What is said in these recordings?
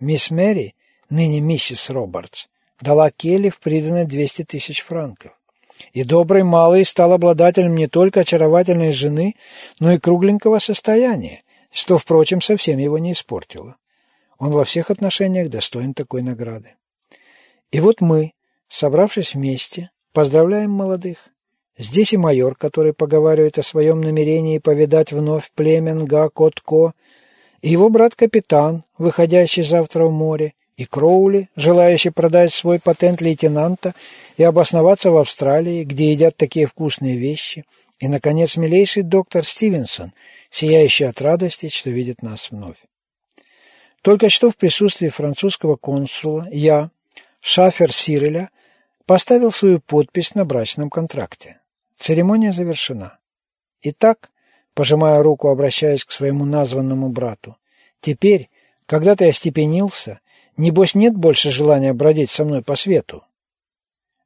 Мисс Мэри, ныне миссис Робертс, дала Келли в приданное 200 тысяч франков. И добрый малый стал обладателем не только очаровательной жены, но и кругленького состояния, что, впрочем, совсем его не испортило. Он во всех отношениях достоин такой награды. И вот мы, собравшись вместе, поздравляем молодых. Здесь и майор, который поговаривает о своем намерении повидать вновь племен Га-Котко, и его брат-капитан, выходящий завтра в море, и Кроули, желающий продать свой патент лейтенанта и обосноваться в Австралии, где едят такие вкусные вещи, и, наконец, милейший доктор Стивенсон, сияющий от радости, что видит нас вновь. Только что в присутствии французского консула я, Шафер Сиреля, поставил свою подпись на брачном контракте. Церемония завершена. Итак, пожимая руку, обращаясь к своему названному брату, теперь, когда ты остепенился, небось нет больше желания бродить со мной по свету?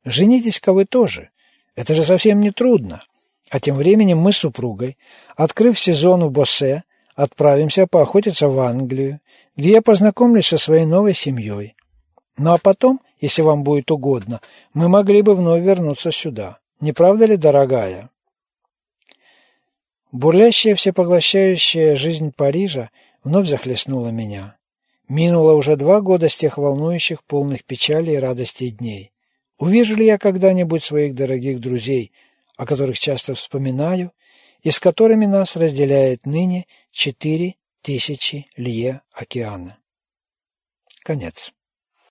Женитесь-ка вы тоже. Это же совсем не трудно. А тем временем мы с супругой, открыв сезон в Боссе, отправимся поохотиться в Англию, где я познакомлюсь со своей новой семьей. Ну а потом, если вам будет угодно, мы могли бы вновь вернуться сюда. Не правда ли, дорогая? Бурлящая, всепоглощающая жизнь Парижа вновь захлестнула меня. Минуло уже два года с тех волнующих, полных печали и радости дней. Увижу ли я когда-нибудь своих дорогих друзей, о которых часто вспоминаю, и с которыми нас разделяет ныне четыре тысячи лье океана? Конец.